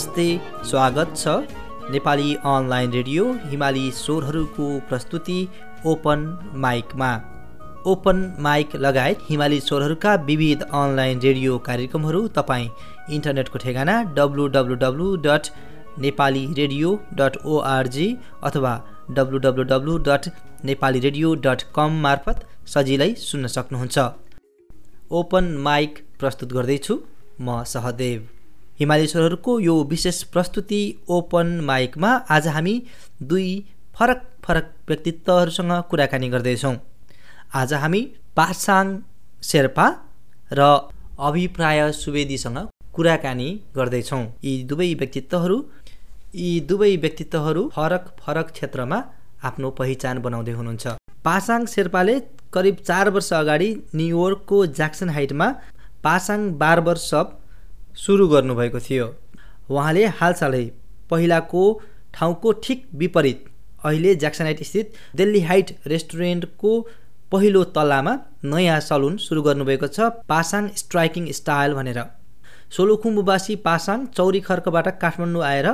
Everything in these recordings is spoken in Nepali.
नमस्ते स्वागत छ। नेपाली अनलाइन रेडियो हिमाली स्वरहरूको प्रस्तुति ओपन माइकमा। ओपन माइक लगायत हिमाली स्वरहरूका विविध अनलाइन रेडियो कार्यक्रमहरू तपाईँ इन्टरनेटको ठेगाना W W W dot Nepali radio dot org अथवा W W W dot Nepali radio dot com मार्फत सजिलै सुन्न सक्नुहुन्छ। ओपन माइक प्रस्तुत गर्दैछु म सहदेव। हिमाली स्वरहरूको यो विशेष प्रस्तुति ओपन माइकमा आज हामी दुई फरक फरक व्यक्तित्वहरूसँग कुराकानी गर्दैछौँ। आज हामी पासाङ शेर्पा र अभिप्राय सुवेदीसँग कुराकानी गर्दैछौँ। यी दुवै व्यक्तित्वहरू यी दुवै व्यक्तित्वहरू फरक फरक क्षेत्रमा आफ्नो पहिचान बनाउँदै हुनुहुन्छ। पासाङ शेर्पाले करिब चार वर्ष अगाडि न्युयोर्कको ज्याक्सन हाइटमा पासाङ बार्बर सप सुरु गर्नुभएको थियो। उहाँले हालसालै पहिलाको ठाउँको ठिक विपरीत अहिले ज्याक्सन हाइट स्थित दिल्ली हाइट रेस्टुरेन्टको पहिलो तल्लामा नयाँ सलुन सुरु गर्नुभएको छ पासाङ स्ट्राइकिङ स्टाइल भनेर। सोलुखुम्बुवासी पासाङ चौरी खर्कबाट काठमाडौँ आएर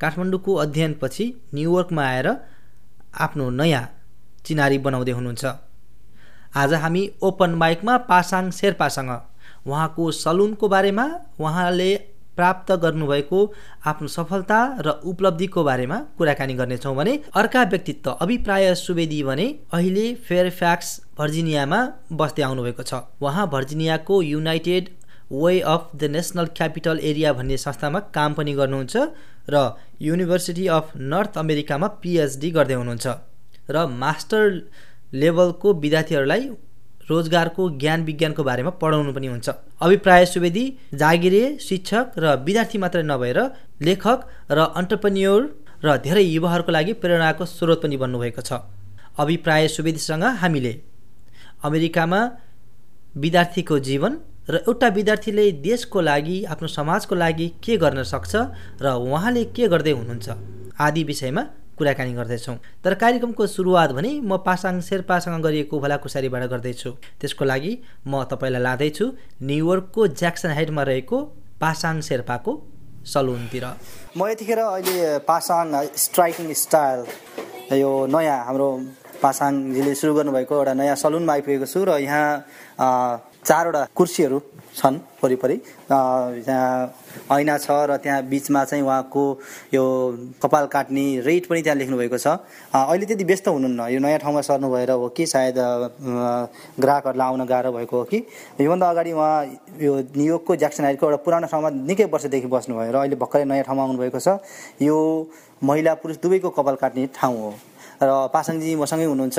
काठमाडौँको अध्ययनपछि न्युयोर्कमा आएर आफ्नो नयाँ चिनारी बनाउँदै हुनुहुन्छ। आज हामी ओपन माइकमा पासाङ शेर्पासँग उहाँको सलुनको बारेमा उहाँले प्राप्त गर्नुभएको आफ्नो सफलता र उपलब्धिको बारेमा कुराकानी गर्नेछौँ भने अर्का व्यक्तित्व अभिप्राय सुवेदी भने अहिले फेयरफ्याक्स भर्जिनियामा बस्दै आउनुभएको छ। उहाँ भर्जिनियाको United Way of the National Capital Area भन्ने संस्थामा काम पनि गर्नुहुन्छ र युनिभर्सिटी अफ नर्थ अमेरिकामा पिएचडी गर्दै हुनुहुन्छ। र मास्टर लेभलको विद्यार्थीहरूलाई रोजगारको ज्ञान विज्ञानको बारेमा पढाउनु पनि हुन्छ। अभिप्राय सुवेदी जागिरे शिक्षक र विद्यार्थी मात्रै नभएर लेखक र अन्टरप्रेन्योर र धेरै युवाहरूको लागि प्रेरणाको स्रोत पनि बन्नुभएको छ। अभिप्राय सुवेदीसँग हामीले अमेरिकामा विद्यार्थीको जीवन र एउटा विद्यार्थीले देशको लागि आफ्नो समाजको लागि के गर्न सक्छ र उहाँले के गर्दै हुनुहुन्छ आदि विषयमा कुराकानी गर्दैछौँ। तर कार्यक्रमको सुरुवात भने म पासाङ शेर्पासँग गरिएको भलाकुसारीबाट गर्दैछु। त्यसको लागि म तपाईँलाई लाँदैछु न्युयोर्कको ज्याक्सन हाइटमा रहेको पासाङ शेर्पाको सलुनतिर। म यतिखेर अहिले पासाङ स्ट्राइकिङ स्टाइल यो नयाँ हाम्रो पासाङजीले सुरु गर्नुभएको एउटा नयाँ सलुनमा आइपुगेको छु र यहाँ चारवटा कुर्सीहरू छन् वरिपरि। यहाँ ऐना छ र त्यहाँ बिचमा चाहिँ उहाँको यो कपाल काट्ने रेट पनि त्यहाँ लेख्नुभएको छ। अहिले त्यति व्यस्त हुनुहुन्न। यो नयाँ ठाउँमा सर्नु भएर हो कि सायद ग्राहकहरूलाई आउन गाह्रो भएको हो कि? योभन्दा अगाडि उहाँ यो न्युयोर्कको ज्याक्सन हाइटको एउटा पुरानो ठाउँमा निकै वर्षदेखि बस्नुभयो र अहिले भर्खरै नयाँ ठाउँमा आउनुभएको छ। यो महिला पुरुष दुवैको कपाल काट्ने ठाउँ हो। र पासाङजी मसँगै हुनुहुन्छ।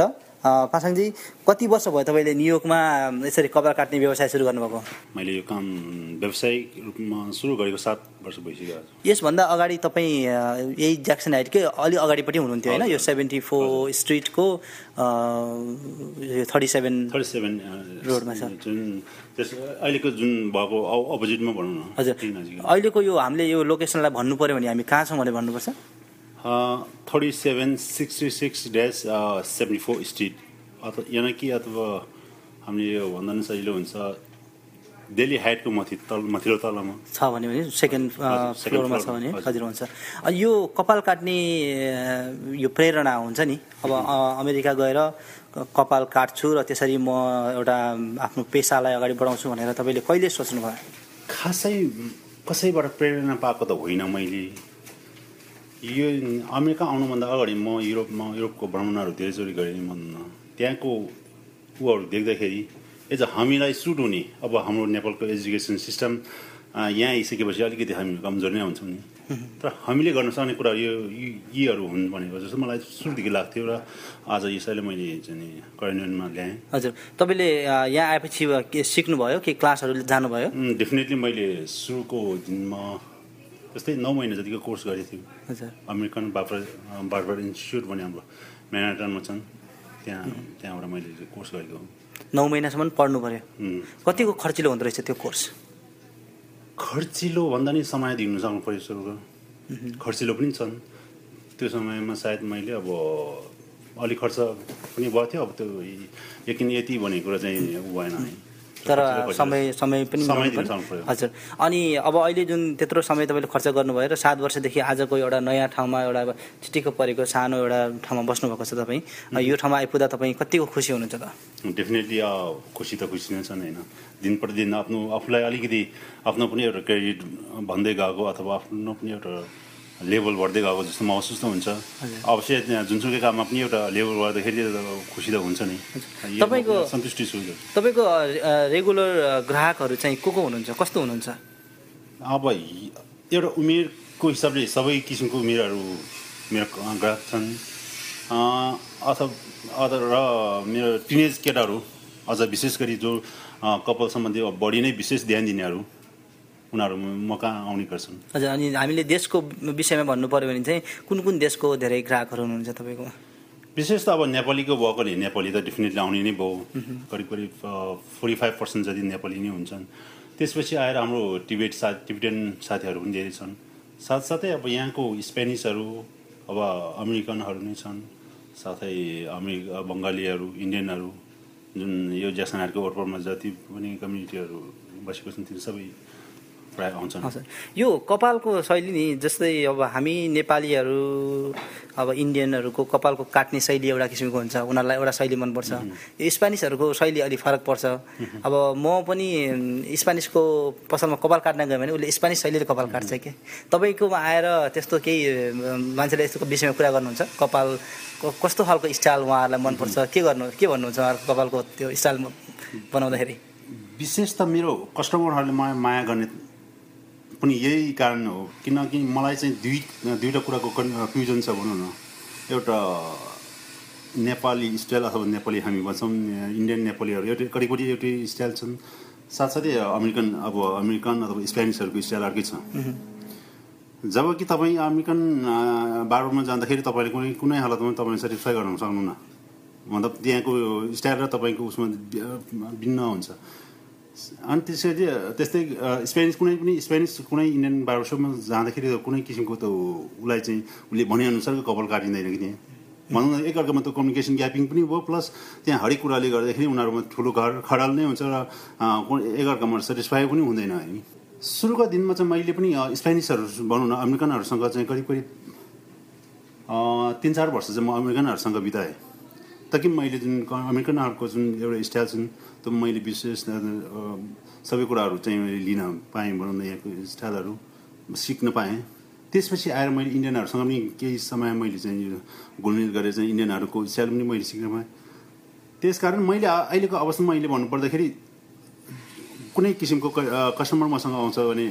पासाङजी कति वर्ष भयो तपाईँले न्युयोर्कमा यसरी कपाल काट्ने व्यवसाय सुरु गर्नुभएको? मैले यो काम व्यावसायिक रूपमा सुरु गरेको सात वर्ष भइसक्यो यसभन्दा अगाडि तपाईँ यही ज्याक्सन हाइटकै अलि अगाडिपट्टि हुनुहुन्थ्यो होइन? यो सेभेन्टी फोर स्ट्रिटको थर्टी सेभेन थर्टी सेभेन रोडमा छ। जुन त्यस अहिलेको जुन भएको अपोजिटमा भनौँ न हजुर। अहिलेको यो हामीले यो लोकेसनलाई भन्नु पऱ्यो भने हामी कहाँ छौँ भनेर भन्नुपर्छ? Thirty seven sixty six dash seventy four street अथवा यहाँ कि अथवा हामीले यो भन्दा पनि सजिलो हुन्छ दिल्ली हाइटको माथि तल माथिल्लो तलमा। छ भने भने सेकेन्ड फ्लोरमा छ भने हजुर। हुन्छ। यो कपाल काट्ने यो प्रेरणा हुन्छ नि? अब अमेरिका गएर कपाल काट्छु र त्यसरी म एउटा आफ्नो पेसालाई अगाडि बढाउँछु भनेर तपाईँले कहिले सोच्नुभयो? खासै कसैबाट प्रेरणा पाएको त होइन मैले। यो अमेरिका आउनुभन्दा अगाडि म युरोपमा युरोपको भ्रमणहरू धेरैचोटि गरेँ म त्यहाँको ऊहरू देख्दाखेरि एज हामीलाई सुट हुने। अब हाम्रो नेपालको एजुकेसन सिस्टम यहाँ आइसकेपछि अलिकति हामी कमजोर नै हुन्छौँ नि। तर हामीले गर्न सक्ने कुरा यो यीहरू हुन् भनेको जस्तो मलाई सुरुदेखि लाग्थ्यो र आज यसैले मैले चाहिँ कार्यान्वयनमा ल्याएँ। हजुर। तपाईँले यहाँ आएपछि के सिक्नुभयो? के क्लासहरू जानुभयो? डेफिनेटली मैले सुरुको दिनमा जस्तै नौ महिना जतिको कोर्स गरेको थियौँ। अमेरिकन बार्बर बार्बर इन्स्टिच्युट भन्ने हाम्रो म्यानाटनमा छन्। त्यहाँ त्यहाँबाट मैले कोर्स गरेको नौ महिनासम्म पढ्नु पऱ्यो कतिको खर्चिलो हुँदो रहेछ त्यो कोर्स? खर्चिलो भन्दा नि समय दिनु सक्नु पऱ्यो सुरुको। खर्चिलो पनि छन्। त्यो समयमा सायद मैले अब अलिक खर्च पनि भएको थियो अब त्यो यकिन यति भन्ने कुरा चाहिँ भएन है। तर समय समय पनि। हजुर। अनि अब अहिले जुन त्यत्रो समय तपाईँले खर्च गर्नुभयो र सात वर्षदेखि आजको एउटा नयाँ ठाउँमा एउटा चिटिक्क परेको सानो एउटा ठाउँमा बस्नुभएको छ तपाईँ यो ठाउँमा आइपुग्दा तपाईँ कतिको खुसी हुनुहुन्छ त? डेफिनेटली खुसी त खुसी नै छन् होइन। दिन प्रतिदिन आफ्नो आफूलाई अलिकति आफ्नो पनि एउटा क्रेडिट भन्दै गएको अथवा आफ्नो पनि एउटा लेभल बढ्दै गएको जस्तो महसुस त हुन्छ। अवश्य जुनसुकै काममा पनि एउटा लेभल बढ्दाखेरि खुसी त हुन्छ नै। तपाईँको- सन्तुष्टि छु तपाईँको रेगुलर ग्राहकहरू चाहिँ को को हुनुहुन्छ? कस्तो हुनुहुन्छ? अब एउटा उमेरको हिसाबले सबै किसिमको उमेरहरू मेरो ग्राहक छन्। अथवा र मेरो टिनेज केटाहरू अझ विशेष गरी जो कपाल सम्बन्धी बढी नै विशेष ध्यान दिनेहरू उनीहरू म कहाँ आउने गर्छन्। हजुर अनि हामीले देशको विषयमा भन्नु पऱ्यो भने चाहिँ कुन कुन देशको धेरै ग्राहकहरू हुनुहुन्छ तपाईँको? विशेष त अब नेपालीको भएकोले नेपाली त डेफिनेटली आउने नै भयो। करिब करिब फोर्टी फाइभ पर्सेन्ट जति नेपाली नै हुन्छन्। त्यसपछि आएर हाम्रो टिबेट सा टिबेटन साथीहरू पनि धेरै छन्। साथसाथै अब यहाँको स्पेनिसहरू अब अमेरिकनहरू नै छन्। साथै अमेरिका बङ्गालीहरू इन्डियनहरू जुन यो ज्यासनहरूको वरपरमा जति पनि कम्युनिटीहरू बसेको छन् तिनीहरू सबै प्रायः आउँछन् हजुर। यो कपालको शैली नि जस्तै अब हामी नेपालीहरू अब इन्डियनहरूको कपालको काट्ने शैली एउटा किसिमको हुन्छ उनीहरूलाई एउटा शैली मनपर्छ। यो स्पेनिसहरूको शैली अलिक फरक पर्छ। अब म पनि स्पेनिसको पसलमा कपाल काट्न गएँ भने उसले स्पेनिस शैलीले कपाल काट्छ कि। तपाईँकोमा आएर त्यस्तो केही मान्छेले यस्तो विषयमा कुरा गर्नुहुन्छ? कपाल कस्तो खालको स्टाइल उहाँहरूलाई मनपर्छ? के गर्नु के भन्नुहुन्छ उहाँहरूको कपालको त्यो स्टाइल बनाउँदाखेरि? विशेष त मेरो कस्टमरहरूले माया माया गर्ने पनि यही कारण हो। किनकि मलाई चाहिँ दुई दुईवटा कुराको कन्फ्युजन छ भनौँ न। एउटा नेपाली स्टाइल अथवा नेपाली हामी भन्छौँ इन्डियन नेपालीहरू एउटै करिबकरि एउटै स्टाइल छन्। साथसाथै अमेरिकन अब अमेरिकन अथवा स्पेनिसहरूको स्टाइल अर्कै छ। जब कि तपाईँ अमेरिकन बारमा जाँदाखेरि तपाईँले कुनै कुनै हालतमा तपाईँले सेटिस्फाई गर्न सक्नुहुन्न। मतलब त्यहाँको स्टाइल र तपाईँको उसमा भिन्न हुन्छ। अनि त्यसरी त्यस्तै स्पेनिस कुनै पनि स्पेनिस कुनै इन्डियन बारसोमा जाँदाखेरि कुनै किसिमको त उसलाई चाहिँ उसले भनेअनुसारको कपाल काटिँदैन कि त्यहाँ। भनौँ न एकअर्कामा त कम्युनिकेसन ग्यापिङ पनि भयो प्लस त्यहाँ हरेक कुराले गर्दाखेरि उनीहरूमा ठुलो घर खडाल नै हुन्छ र एकअर्कामा सेटिस्फाई पनि हुँदैन है सुरुको दिनमा चाहिँ मैले पनि स्पेनिसहरू भनौँ न अमेरिकनहरूसँग चाहिँ करिब करिब तिन चार वर्ष चाहिँ म अमेरिकनहरूसँग बिताएँ। ताकि मैले जुन क- अमेरिकनहरूको जुन एउटा स्टाइल छन् त्यो मैले विशेष सबै कुराहरू चाहिँ मैले लिन पाएँ भनौँ न यहाँको स्टाइलहरू सिक्न पाएँ। त्यसपछि आएर मैले इन्डियनहरूसँग पनि केही समय मैले चाहिँ घुलमिल गरेर चाहिँ इन्डियनहरूको स्टाइल पनि मैले सिक्न पाएँ। त्यसकारण मैले आ- अहिलेको अवस्थामा मैले भन्नुपर्दाखेरि कुनै किसिमको कस्टमर मसँग आउँछ भने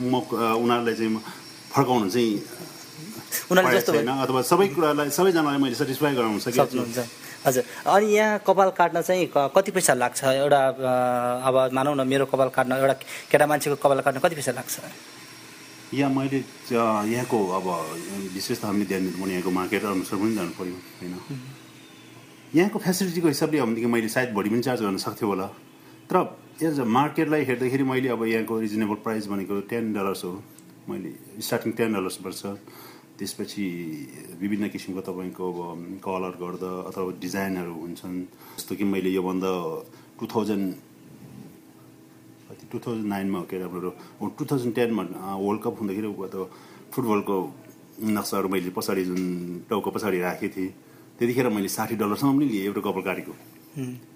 म उनीहरूलाई चाहिँ फर्काउन चाहिँ उनीहरूले जस्तो अथवा सबै कुरालाई सबैजनालाई मैले सेटिस्फाई गराउन सक्नुहुन्छ हजुर। अनि यहाँ कपाल काट्न चाहिँ कति पैसा लाग्छ? एउटा अब मानौ न मेरो कपाल काट्न एउटा केटा मान्छेको कपाल काट्न कति पैसा लाग्छ? यहाँ मैले यहाँको अब विशेष त हामीले ध्यान दिनु पर्ने यहाँको मार्केट अनुसार पनि जानु पऱ्यो होइन? यहाँको फेसिलिटीको हिसाबले हो भनेदेखि मैले सायद बढी पनि चार्ज गर्न सक्थेँ होला। तर एज अ मार्केटलाई हेर्दाखेरि मैले अब यहाँको रिजनेबल प्राइस भनेको टेन डलर्स हो। मैले स्टार्टिङ टेन डलर्स पर्छ। त्यसपछि विभिन्न किसिमको तपाईँको अब कलर गर्दा अथवा डिजाइनहरू हुन्छन्। जस्तो कि मैले योभन्दा टु थाउजन्ड कति टु थाउजन्ड नाइनमा हो के अरे हाम्रो टु थाउजन्ड टेनमा वर्ल्ड कप हुँदाखेरि त्यो फुटबलको नक्साहरू मैले पछाडि जुन टाउको पछाडि राखेको थिएँ। त्यतिखेर मैले साठी डलरसम्म पनि लिएँ एउटा कपाल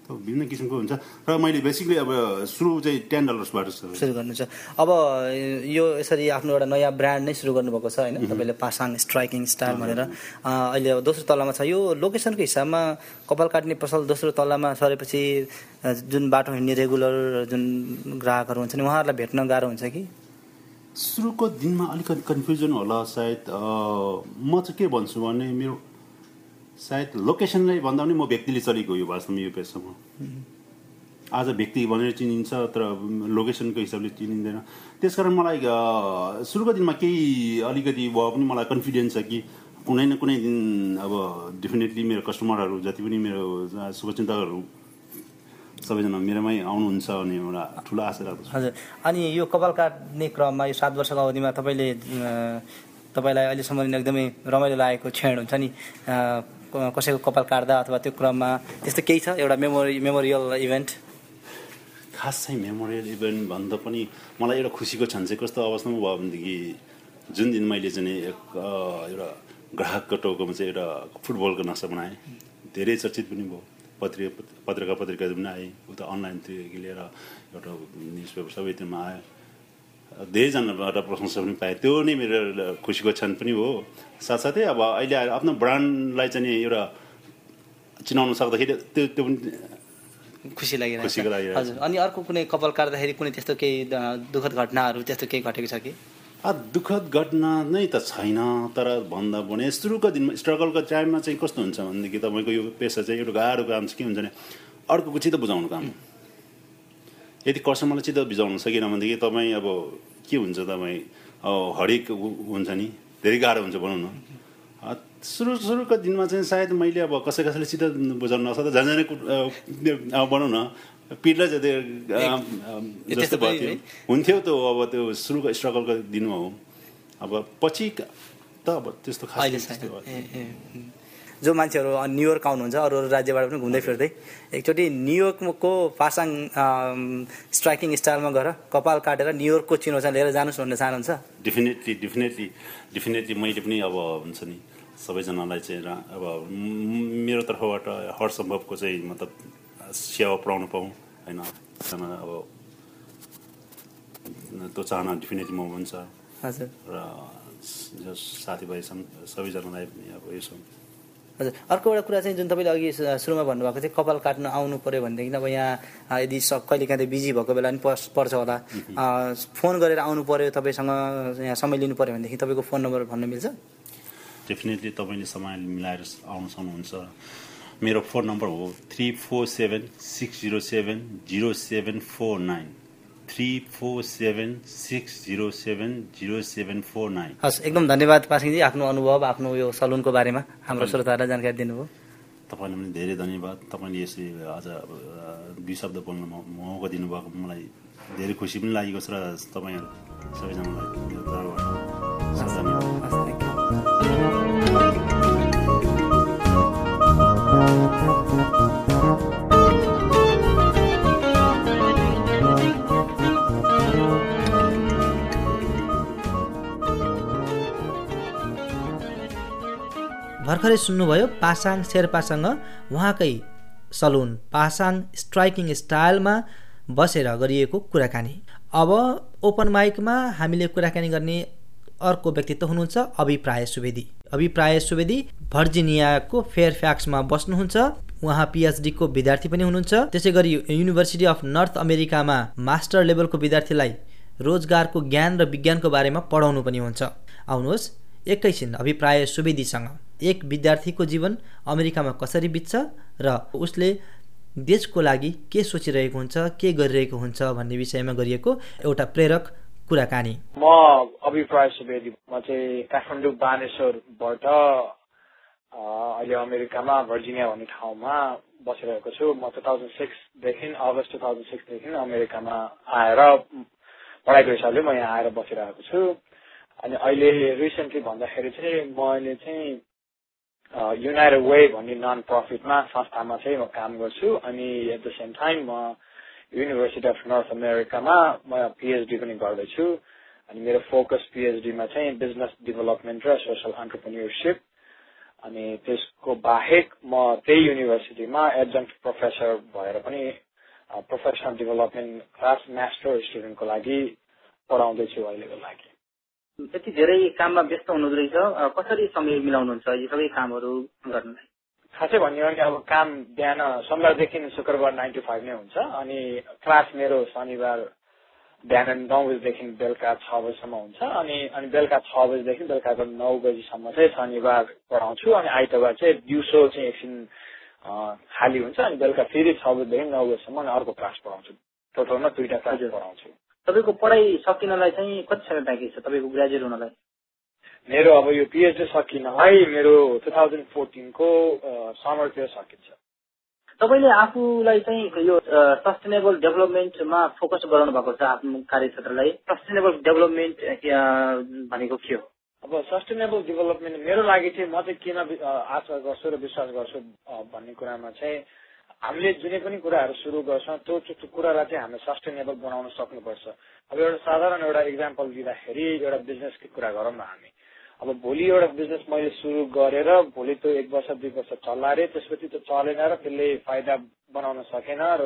त विभिन्न किसिमको हुन्छ। र मैले बेसिकली अब सुरु चाहिँ टेन डलर्सबाट सुरु गर्नु छ। अब यो यसरी आफ्नो एउटा नयाँ ब्रान्ड नै सुरु गर्नुभएको छ होइन? तपाईँले पासाङ स्ट्राइकिङ स्टाइल भनेर। अहिले अब दोस्रो तल्लामा छ। यो लोकेसनको हिसाबमा कपाल काट्ने पसल दोस्रो तल्लामा सरेपछि जुन बाटो हिँड्ने रेगुलर जुन ग्राहकहरू हुन्छ नि उहाँहरूलाई भेट्न गाह्रो हुन्छ कि? सुरुको दिनमा अलिकति कन्फ्युजन होला सायद। म चाहिँ के भन्छु भने मेरो सायद लोकेसनलाई भन्दा पनि म व्यक्तिले चलेको यो वास्तवमा यो आज व्यक्ति भनेर चिनिन्छ तर लोकेसनको हिसाबले चिनिँदैन। त्यसकारण मलाई सुरुको दिनमा केही अलिकति भए पनि मलाई कन्फिडेन्स छ कि कुनै न कुनै दिन अब डेफिनेटली मेरो कस्टमरहरू जति पनि मेरो शुभचिन्तकहरू सबैजना मेरोमै आउनुहुन्छ भन्ने एउटा ठुलो आशा राख्दछु। हजुर। अनि यो कपाल काट्ने क्रममा यो सात वर्षको अवधिमा तपाईँले तपाईँलाई अहिलेसम्म एकदमै रमाइलो लागेको क्षण हुन्छ नि। कसैको कपाल काट्दा अथवा त्यो क्रममा त्यस्तो केही छ एउटा मेमोरी मेमोरियल इभेन्ट खास चाहिँ मेमोरियल इभेन्ट भन्दा पनि मलाई एउटा खुसीको क्षण चाहिँ कस्तो अवस्थामा भयो भनेदेखि जुन दिन मैले चाहिँ एक एउटा ग्राहकको टाउकोमा चाहिँ एउटा फुटबलको नक्सा बनाएँ धेरै चर्चित पनि भयो पत्रिका पत्रिका पत्रिकाहरू पनि आए उता अनलाइनदेखि लिएर एउटा न्युज पेपर सबैतिरमा आयो धेरैजनाबाट प्रशंसा पनि पाएँ। त्यो नै मेरो खुसीको क्षण पनि हो। साथसाथै अब अहिले आएर आफ्नो ब्रान्डलाई चाहिँ एउटा चिनाउन सक्दाखेरि त्यो त्यो पनि खुसी लागिरहेको छ। हजुर। अनि अर्को कुनै कपाल काट्दाखेरि कुनै त्यस्तो केही दुःखद घटनाहरू त्यस्तो केही घटेको छ कि? दुःखद घटना नै त छैन तर भन्दा पनि सुरुको दिनमा स्ट्रगलको टाइममा चाहिँ कस्तो हुन्छ भनेदेखि तपाईँको यो पेसा चाहिँ एउटा गाह्रो काम चाहिँ के हुन्छ भने अर्कोको चित्त बुझाउनु काम यदि कस्टमरलाई चित्त बुझाउनु सकेन भनेदेखि तपाईँ अब के हुन्छ तपाईँ? अब हरेक हुन्छ नि? धेरै गाह्रो हुन्छ भनौँ न। सुरु सुरुको दिनमा चाहिँ सायद मैले अब कसै कसैले चित्त बुझाउनु नसक्दा अ, अब भनौँ न जति जस्तो भयो? हुन्थ्यो त अब त्यो सुरुको स्ट्रगलको दिनमा हो। अब पछि त अब त्यस्तो खास जो मान्छेहरू न्युयोर्क आउनुहुन्छ अरू अरू राज्यबाट पनि घुम्दै फिर्दै। एकचोटि न्युयोर्कको पासाङ अम, स्ट्राइकिङ स्टाइलमा गएर कपाल काटेर न्युयोर्कको चिनो चाहिँ लिएर जानुहोस् भन्ने चाहनुहुन्छ डेफिनेटली डेफिनेटली डेफिनेटली मैले पनि अब हुन्छ नि सबैजनालाई चाहिँ रा- अब मेरो तर्फबाट हर सम्भवको चाहिँ मतलब सेवा पुऱ्याउनु पाऊँ होइन? अब त्यो चाहना डेफिनेटली म हुन्छ। हजुर। र स- जो साथीभाइ छन् सबैजनालाई पनि अब यसो हजुर अर्को एउटा कुरा चाहिँ जुन तपाईँले अघि सुरुमा भन्नुभएको थियो कपाल काट्न आउनु पऱ्यो भनेदेखि अब यहाँ यदि स- कहिले काहीँ बिजी भएको बेला पनि पर्छ पर्छ होला। फोन गरेर आउनु पऱ्यो तपाईँसँग यहाँ समय लिनु पऱ्यो भनेदेखि तपाईँको फोन नम्बर भन्न मिल्छ? डेफिनेटली तपाईँले समय मिलाएर आउन सक्नुहुन्छ। मेरो फोन नम्बर हो three four seven six zero seven zero seven four nine. Three four seven six zero seven zero seven four nine हस् एकदम धन्यवाद पासिङजी आफ्नो अनुभव आफ्नो यो सलुनको बारेमा हाम्रो श्रोताहरूलाई जानकारी दिनुभयो। तपाईँलाई पनि धेरै धन्यवाद। तपाईँले यसरी आज दुई शब्द बोल्न मौका दिनुभएको मलाई धेरै खुसी पनि लागेको छ र तपाईँहरू सबैजनालाई भर्खरै सुन्नुभयो पासाङ शेर्पासँग उहाँकै सलुन पासाङ स्ट्राइकिङ स्टाइलमा बसेर गरिएको कुराकानी। अब ओपन माइकमा हामीले कुराकानी गर्ने अर्को व्यक्तित्व हुनुहुन्छ अभिप्राय सुवेदी। अभिप्राय सुवेदी भर्जिनियाको फेयरफ्याक्समा बस्नुहुन्छ। उहाँ पिएचडीको विद्यार्थी पनि हुनुहुन्छ। त्यसै गरी युनिभर्सिटी अफ नर्थ अमेरिकामा मास्टर लेभलको विद्यार्थीलाई रोजगारको ज्ञान र विज्ञानको बारेमा पढाउनु पनि हुन्छ। आउनुहोस् एकैछिन अभिप्राय सुवेदीसँग। एक विद्यार्थीको जीवन अमेरिकामा कसरी बित्छ र उसले देशको लागि के सोचिरहेको हुन्छ के गरिरहेको हुन्छ भन्ने विषयमा गरिएको एउटा प्रेरक कुराकानी। म अभिप्राय सुवेदी म चाहिँ काठमाडौँ बानेश्वरबाट अहिले अमेरिकामा भर्जिनिया भन्ने ठाउँमा बसिरहेको छु। म टु थाउजन्ड सिक्सदेखि अगस्त टु थाउजन्ड सिक्सदेखि अमेरिकामा आएर पढाइको हिसाबले म यहाँ आएर बसिरहेको छु। अनि अहिले रिसेन्टली भन्दाखेरि चाहिँ मैले चाहिँ युनाइटेड वे भन्ने नन प्रफिटमा संस्थामा चाहिँ म काम गर्छु अनि एट द सेम टाइम म युनिभर्सिटी अफ नर्थ अमेरिकामा म पिएचडी पनि गर्दैछु अनि मेरो फोकस पिएचडीमा चाहिँ बिजनेस डेभलपमेन्ट र सोसल अन्टरप्रिन्योरसिप अनि त्यसको बाहेक म त्यही युनिभर्सिटीमा एडजङ्क्ट प्रोफेसर भएर पनि प्रोफेसनल डेभलपमेन्ट क्लास मास्टर स्टुडेन्टको लागि पढाउँदैछु अहिलेको लागि यति धेरै काममा व्यस्त हुनुहुँदो रहेछ। कसरी समय मिलाउनुहुन्छ यी सबै कामहरू गर्नलाई? खासै भन्यो भने अब काम बिहान सोमबारदेखि शुक्रबार नाइन टु फाइभ नै हुन्छ। अनि क्लास मेरो शनिबार बिहान नौ बजीदेखि बेलुका छ बजीसम्म हुन्छ। अनि अनि बेलुका छ बजीदेखि बेलुकाको नौ बजीसम्म चाहिँ शनिबार पढाउँछु अनि आइतबार चाहिँ दिउँसो चाहिँ एकछिन खाली हुन्छ। अनि बेलुका फेरि छ बजीदेखि नौ बजीसम्म अनि अर्को क्लास पढाउँछु। टोटलमा दुईटा क्लास पढाउँछु। तपाईँको पढाइ सकिनलाई चाहिँ कति समय बाँकी छ तपाईँको ग्रेजुएट हुनलाई? मेरो अब यो पिएचडी सकिनलाई मेरो टु थाउजन्ड फोर्टिनको समर पियर सकिन्छ। तपाईँले आफूलाई चाहिँ यो सस्टेनेबल डेभलपमेन्टमा फोकस गराउनु भएको छ आफ्नो कार्यक्षेत्रलाई? सस्टेनेबल डेभलपमेन्ट भनेको के हो? अब सस्टेनेबल डेभलपमेन्ट मेरो लागि चाहिँ म चाहिँ किन आशा गर्छु र विश्वास गर्छु भन्ने कुरामा चाहिँ हामीले जुनै पनि कुराहरू सुरु गर्छौँ त्यो कुरालाई चाहिँ हामीले सस्टेनेबल बनाउन सक्नुपर्छ। अब एउटा साधारण एउटा इक्जाम्पल दिँदाखेरि एउटा बिजनेसकै कुरा गरौँ न हामी। अब भोलि एउटा बिजनेस मैले सुरु गरेर भोलि त्यो एक वर्ष दुई वर्ष चल्ला अरे त्यसपछि त्यो चलेन र त्यसले फाइदा बनाउन सकेन र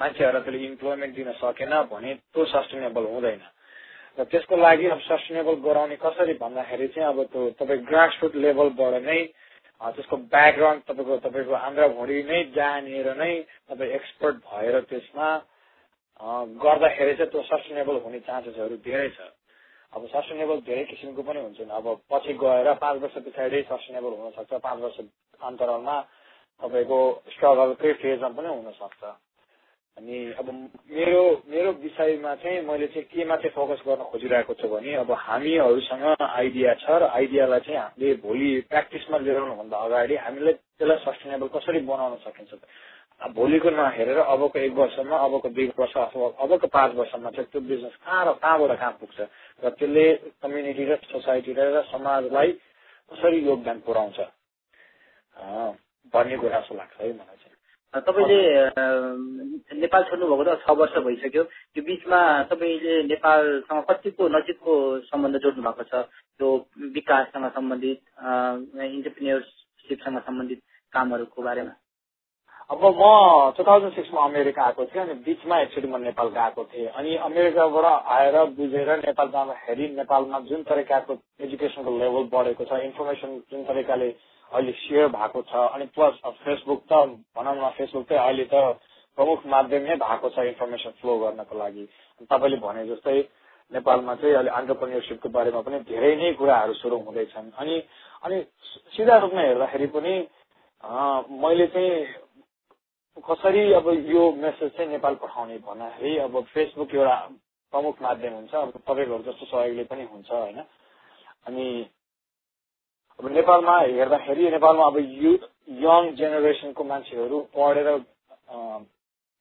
मान्छेहरूलाई त्यसले इम्प्लोइमेन्ट दिन सकेन भने त्यो सस्टेनेबल हुँदैन। र त्यसको लागि अब सस्टेनेबल गराउने कसरी भन्दाखेरि चाहिँ अब त्यो तपाईँ ग्रासरुट लेभलबाट नै त्यसको ब्याकग्राउन्ड तपाईँको तपाईँको आन्द्राभुँडी नै जानेर नै तपाईँ एक्सपर्ट भएर त्यसमा गर्दाखेरि चाहिँ त्यो सस्टेनेबल हुने चान्सेसहरू धेरै छ। अब सस्टेनेबल धेरै किसिमको पनि हुन्छन्। अब पछि गएर पाँच वर्ष पछाडि सस्टेनेबल हुनसक्छ। पाँच वर्ष अन्तरालमा तपाईँको स्ट्रगलकै फेजमा पनि हुनसक्छ। अनि अब मेरो मेरो विषयमा चाहिँ मैले चाहिँ केमा चाहिँ फोकस गर्न खोजिरहेको छु भने अब हामीहरूसँग आइडिया छ र आइडियालाई चाहिँ हामीले भोलि प्र्याक्टिसमा ल्याउनुभन्दा अगाडि हामीले त्यसलाई सस्टेनेबल कसरी बनाउन सकिन्छ? भोलिको नहेरेर अबको एक वर्षमा अबको दुई वर्ष अथवा अबको पाँच वर्षमा चाहिँ त्यो बिजनेस कहाँ र कहाँबाट कहाँ पुग्छ? र त्यसले कम्युनिटी र सोसाइटी र समाजलाई कसरी योगदान पुऱ्याउँछ? भन्ने कुरा जस्तो लाग्छ है मलाई चाहिँ। तपाईँले नेपाल छोड्नुभएको त छ वर्ष भइसक्यो। यो बिचमा तपाईँले नेपालसँग कतिको नजिकको सम्बन्ध जोड्नु भएको छ? त्यो विकाससँग सम्बन्धित इन्टरप्रिनियरसिपसँग सम्बन्धित कामहरूको बारेमा। अब म टु थाउजन्ड सिक्समा अमेरिका आएको थिएँ अनि बिचमा एक्चुली म नेपाल गएको थिएँ। अनि अमेरिकाबाट आएर बुझेर नेपाल जाँदाखेरि नेपालमा जुन तरिकाको एजुकेसनको लेभल बढेको छ इन्फर्मेसन जुन तरिकाले अहिले सेयर भएको छ। अनि प्लस फेसबुक त भनौँ न फेसबुक चाहिँ अहिले त प्रमुख माध्यम नै भएको छ इन्फर्मेसन फ्लो गर्नको लागि। तपाईँले भने जस्तै नेपालमा चाहिँ अहिले अन्टरप्रेन्यरसिपको बारेमा पनि धेरै नै कुराहरू सुरु हुँदैछन्। अनि अनि सिधा रूपमा हेर्दाखेरि पनि मैले चाहिँ कसरी अब यो मेसेज चाहिँ नेपाल पठाउने भन्दाखेरि अब फेसबुक एउटा प्रमुख माध्यम हुन्छ। अब तपाईँहरू जस्तो सहयोगले पनि हुन्छ होइन? अनि अब नेपालमा हेर्दाखेरि नेपालमा अब युथ यङ जेनेरेसनको मान्छेहरू पढेर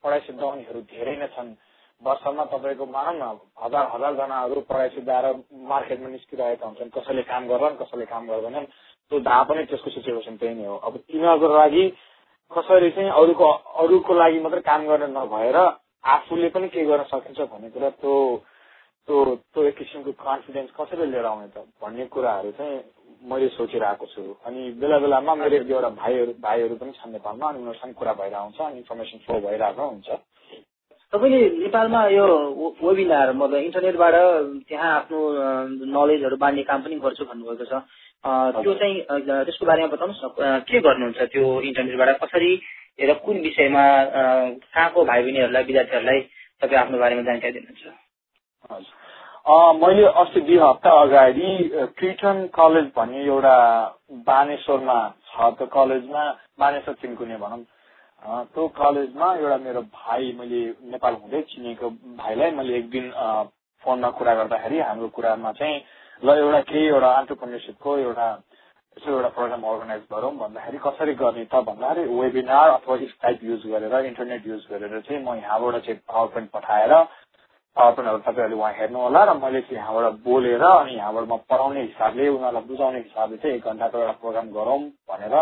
पढाइ सिद्धाउनेहरू धेरै नै छन्। वर्षमा तपाईँको मानौँ न हजार हजारजनाहरू पढाइ सिद्धाएर मार्केटमा निस्किरहेका हुन्छन्। कसैले काम गर्छन् कसैले काम गर्दैनन्। त्यो धा पनि त्यसको सिचुएसन त्यही नै हो। अब तिनीहरूको लागि कसरी चाहिँ अरूको अरूको लागि मात्रै काम गर्न नभएर आफूले पनि के गर्न सकिन्छ भन्ने कुरा त्यो त्यो त्यो एक किसिमको कन्फिडेन्स कसरी लिएर आउने त भन्ने कुराहरू चाहिँ मैले सोचिरहेको छु। अनि बेला बेलामा मेरो एक दुईवटा भाइहरू भाइहरू पनि छन् नेपालमा अनि उनीहरूसँग कुरा भइरहेको हुन्छ अनि इन्फर्मेसन फ्लो भइरहेको हुन्छ। तपाईँले नेपालमा यो वेबिनार मतलब इन्टरनेटबाट त्यहाँ आफ्नो नलेजहरू बाँड्ने काम पनि गर्छु भन्नुभएको छ। त्यो चाहिँ त्यसको बारेमा बताउनुहोस् न। के गर्नुहुन्छ त्यो इन्टरनेटबाट? कसरी र कुन विषयमा कहाँको भाइ बहिनीहरूलाई विद्यार्थीहरूलाई तपाईँ आफ्नो बारेमा जानकारी दिनुहुन्छ? हजुर। मैले अस्ति दुई हप्ता अगाडि क्रिटन कलेज भन्ने एउटा बानेश्वरमा छ त्यो कलेजमा बानेश्वर चिन्कुने भनौँ। त्यो कलेजमा एउटा मेरो भाइ मैले नेपाल हुँदै चिनेको भाइलाई मैले एक दिन फोनमा कुरा गर्दाखेरि हाम्रो कुरामा चाहिँ ल एउटा केही एउटा अन्टरप्रिनरसिपको एउटा यसो एउटा प्रोग्राम अर्गनाइज गरौँ भन्दाखेरि कसरी गर्ने त भन्दाखेरि वेबिनार अथवा स्काइप युज गरेर इन्टरनेट युज गरेर चाहिँ म यहाँबाट चाहिँ पावर पोइन्ट पठाएर पावरपोइन्टहरू तपाईँहरूले उहाँ हेर्नु होला र मैले यहाँबाट बोलेर अनि यहाँबाट म पढाउने हिसाबले उनीहरूलाई बुझाउने हिसाबले चाहिँ एक घन्टाको एउटा प्रोग्राम गरौँ भनेर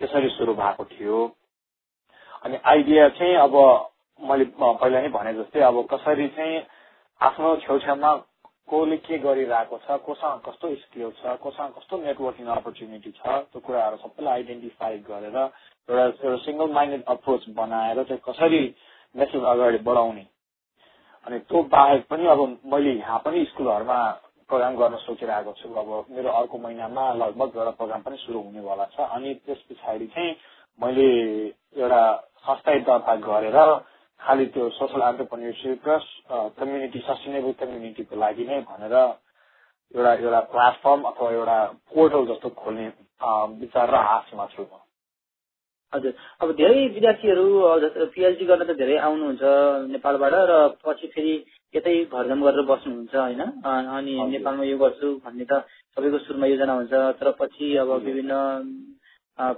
त्यसरी सुरु भएको थियो। अनि आइडिया चाहिँ अब मैले पहिला नै भने जस्तै अब कसरी चाहिँ आफ्नो छेउछाउमा कसले के गरिरहेको छ कोसँग कस्तो स्किल छ कोसँग कस्तो नेटवर्किङ अपर्च्युनिटी छ त्यो कुराहरू सबैलाई आइडेन्टिफाई गरेर एउटा एउटा सिङ्गल माइन्डेड अप्रोच बनाएर चाहिँ कसरी मेसेज अगाडि बढाउने अनि त्यो बाहेक पनि अब मैले यहाँ पनि स्कुलहरूमा प्रोग्राम गर्न सोचिरहेको छु। अब मेरो अर्को महिनामा लगभग एउटा प्रोग्राम पनि सुरु हुनेवाला छ। अनि त्यस पछाडि चाहिँ मैले एउटा संस्थायी दर्ता गरेर खालि त्यो सोसल एन्टरप्रेन्योरसिप र कम्युनिटी सस्टेनेबल कम्युनिटीको लागि नै भनेर एउटा एउटा प्लेटफर्म अथवा एउटा पोर्टल जस्तो खोल्ने विचार र आशमा छु म। हजुर। अब धेरै विद्यार्थीहरू पिएचडी गर्न त धेरै आउनुहुन्छ नेपालबाट र पछि फेरि यतै घरजम गरेर बस्नुहुन्छ होइन? अनि नेपालमा यो गर्छु भन्ने त सबैको सुरुमा योजना हुन्छ तर पछि अब विभिन्न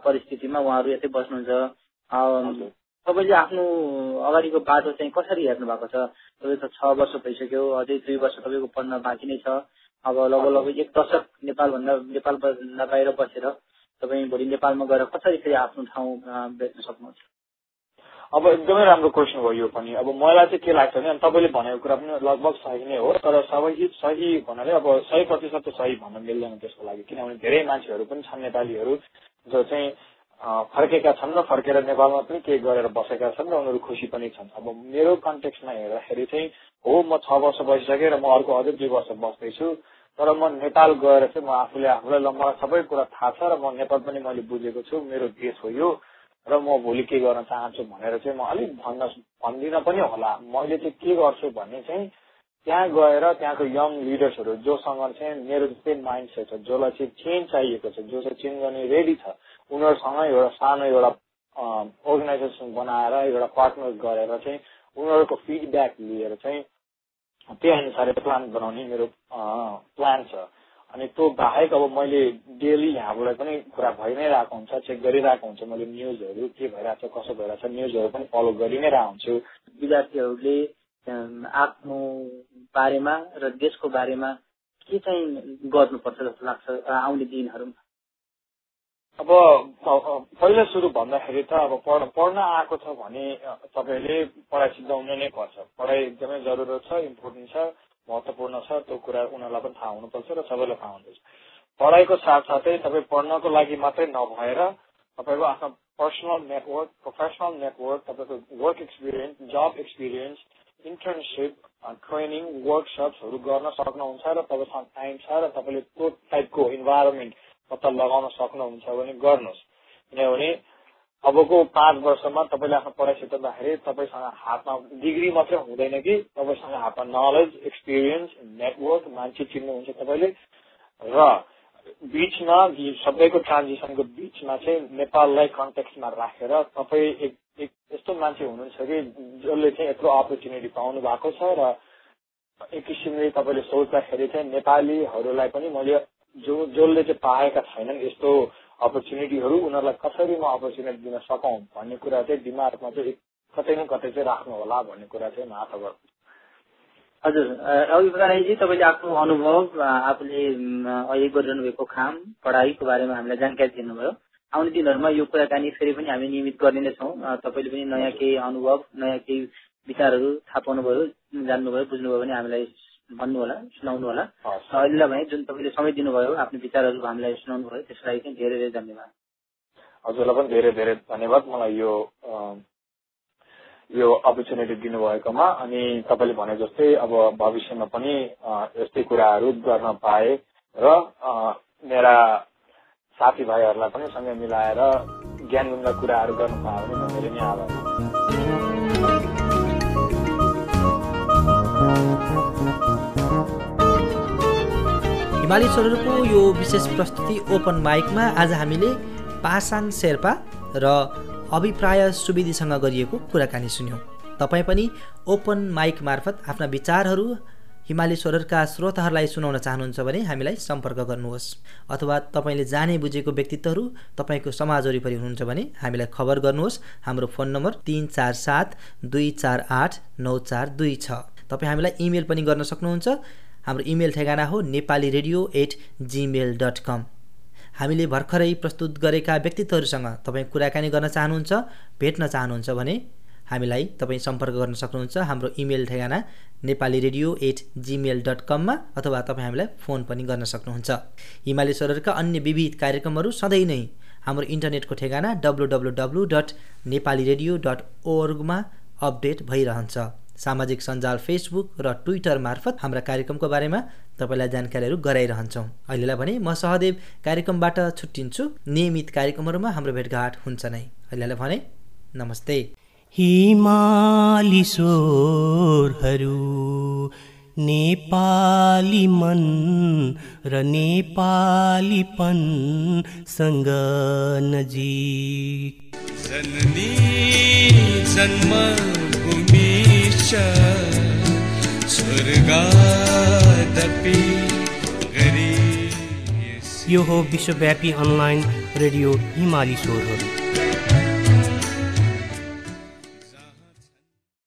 परिस्थितिमा उहाँहरू यतै बस्नुहुन्छ। तपाईँले आफ्नो अगाडिको बाटो चाहिँ कसरी हेर्नु भएको छ? तपाईँको छ वर्ष भइसक्यो अझै दुई वर्ष तपाईँको पढ्न बाँकी नै छ। अब लगभग लगभग एक दशक नेपालभन्दा नेपालभन्दा बाहिर बसेर तपाईँ भोलि नेपालमा गएर कसरी फेरि आफ्नो ठाउँ बेच्न सक्नुहुन्छ? अब एकदमै राम्रो क्वेसन हो यो पनि। अब मलाई चाहिँ के लाग्छ भने तपाईँले भनेको कुरा पनि लगभग सही नै हो तर सबै सही भन्नाले अब सय प्रतिशत त सही भन्न मिल्दैन त्यसको लागि। किनभने धेरै मान्छेहरू पनि छन् नेपालीहरू जो चाहिँ फर्केका छन् र फर्केर नेपालमा पनि केही गरेर बसेका छन् र उनीहरू खुसी पनि छन्। अब मेरो कन्टेक्समा हेर्दाखेरि चाहिँ हो म छ वर्ष बसिसकेँ र म अर्को अझै दुई वर्ष बस्दैछु। तर म नेपाल गएर चाहिँ म आफूले आफूलाई मलाई सबै कुरा थाहा छ र म नेपाल पनि मैले बुझेको छु मेरो देश हो यो। र म भोलि के गर्न चाहन्छु भनेर चाहिँ म अलिक भन्न भन्दिनँ पनि होला। मैले चाहिँ के गर्छु भने चाहिँ त्यहाँ गएर त्यहाँको यङ लिडर्सहरू जोसँग चाहिँ मेरो जस्तै माइन्ड सेट छ जसलाई चाहिँ चेन्ज चाहिएको छ जो चाहिँ चेन्ज गर्ने रेडी छ उनीहरूसँग एउटा सानो एउटा अर्गनाइजेसन बनाएर एउटा पार्टनर गरेर चाहिँ उनीहरूको फिडब्याक लिएर चाहिँ त्यही अनुसार प्लान बनाउने मेरो प्लान छ। अनि त्यो बाहेक अब मैले डेली यहाँबाट पनि कुरा भइ नै रहेको हुन्छ चेक गरिरहेको हुन्छ मैले न्युजहरू के भइरहेको छ कसो भइरहेको छ न्युजहरू पनि फलो गरि नै रहेको हुन्छु। विद्यार्थीहरूले आफ्नो बारेमा र देशको बारेमा के चाहिँ गर्नुपर्छ जस्तो लाग्छ आउने दिनहरूमा? अब पहिला सुरु भन्दाखेरि त अब पढ पढ्न आएको छ भने तपाईँले पढाइ सिद्धाउनु नै पर्छ। पढाइ एकदमै जरुरत छ इम्पोर्टेन्ट छ महत्वपूर्ण छ त्यो कुरा उनीहरूलाई पनि थाहा हुनुपर्छ र सबैलाई थाहा हुनुपर्छ पढाइको साथसाथै तपाईँ पढ्नको लागि मात्रै नभएर तपाईँको आफ्नो पर्सनल नेटवर्क प्रोफेसनल नेटवर्क तपाईँको work experience job experience internship training वर्कसप्सहरू गर्न सक्नुहुन्छ र तपाईँसँग टाइम छ र तपाईँले त्यो टाइपको इन्भाइरोमेन्ट पत्ता लगाउन सक्नुहुन्छ भने गर्नुहोस्। किनभने अबको पाँच वर्षमा तपाईँले आफ्नो पढाइ क्षेत्रदाखेरि तपाईँसँग हातमा डिग्री मात्रै हुँदैन कि तपाईँसँग हातमा नलेज एक्सपिरियन्स नेटवर्क मान्छे चिन्नुहुन्छ तपाईँले। र बिचमा सबैको ट्रान्जिसनको बिचमा चाहिँ नेपाललाई कन्टेक्समा राखेर तपाईँ एक एक यस्तो मान्छे हुनुहुन्छ कि जसले चाहिँ यत्रो अपर्च्युनिटी पाउनु भएको छ र एक किसिमले तपाईँले सोच्दाखेरि चाहिँ नेपालीहरूलाई पनि मैले जो जसले चाहिँ पाएका छैनन् यस्तो अपर्च्युनिटीहरू उनीहरूलाई कसरी म अपर्च्युनिटी दिन सकौँ भन्ने कुरा चाहिँ दिमागमा चाहिँ कतै न कतै चाहिँ राख्नु होला भन्ने कुरा चाहिँ म आशा गर्छु हजुर रवि तपाईँले आफ्नो अनुभव आफूले अहिले गरिरहनु भएको काम पढाइको बारेमा हामीलाई जानकारी दिनुभयो। आउने दिनहरूमा यो कुराकानी फेरि पनि हामी नियमित गर्ने नै छौँ। तपाईँले पनि नयाँ केही अनुभव नयाँ केही विचारहरू थाहा पाउनुभयो जान्नुभयो बुझ्नुभयो भने हामीलाई भन्नु होला सुनाउनु होला अहिलेलाई भने जुन तपाईँले समय दिनुभयो आफ्नो विचारहरू हामीलाई सुनाउनु भयो त्यसको लागि चाहिँ धेरै धेरै धन्यवाद। हजुरलाई पनि धेरै धेरै धन्यवाद। मलाई यो यो अपर्च्युनिटी दिनुभएकोमा अनि तपाईँले भने जस्तै अब भविष्यमा पनि यस्तै कुराहरू गर्न पाए र मेरा साथीभाइहरूलाई पनि सँगै मिलाएर ज्ञानगुङ्गा कुराहरू गर्नु पायो भने म धेरै नै आभार हिमाली स्वरहरूको यो विशेष प्रस्तुति ओपन माइकमा आज हामीले पासाङ शेर्पा र अभिप्राय सुवेदीसँग गरिएको कुराकानी सुन्यौँ। तपाईँ पनि ओपन माइक मार्फत आफ्ना विचारहरू हिमाली स्वरहरूका श्रोताहरूलाई सुनाउन चाहनुहुन्छ भने हामीलाई सम्पर्क गर्नुहोस्। अथवा तपाईँले जाने बुझेको व्यक्तित्वहरू तपाईँको समाज वरिपरि हुनुहुन्छ भने हामीलाई खबर गर्नुहोस्। हाम्रो फोन नम्बर तिन चार सात दुई चार आठ नौ चार दुई छ। तपाईँ हामीलाई इमेल पनि गर्न सक्नुहुन्छ। हाम्रो इमेल ठेगाना हो Nepali radio at Gmail dot com. हामीले भर्खरै प्रस्तुत गरेका व्यक्तित्वहरूसँग तपाईँ कुराकानी गर्न चाहनुहुन्छ भेट्न चाहनुहुन्छ भने हामीलाई तपाईँ सम्पर्क गर्न सक्नुहुन्छ हाम्रो इमेल ठेगाना Nepali radio at Gmail dot कममा अथवा तपाईँ हामीलाई फोन पनि गर्न सक्नुहुन्छ। हिमाली स्वरहरूका अन्य विविध कार्यक्रमहरू सधैँ नै हाम्रो इन्टरनेटको ठेगाना W W W dot Nepali radio dot ओर्गमा update भइरहन्छ। सामाजिक सञ्जाल फेसबुक र ट्विटर मार्फत हाम्रा कार्यक्रमको बारेमा तपाईँलाई जानकारीहरू गराइरहन्छौँ। अहिलेलाई भने म सहदेव कार्यक्रमबाट छुट्टिन्छु। नियमित कार्यक्रमहरूमा हाम्रो भेटघाट हुन्छ नै। अहिलेलाई भने नमस्ते। हिमाली नेपाली मन र नेपालीपनसँग नजिक। जननी जन्मभूमि यो हो विश्वव्यापी अनलाइन रेडियो हिमाली स्वरहरू।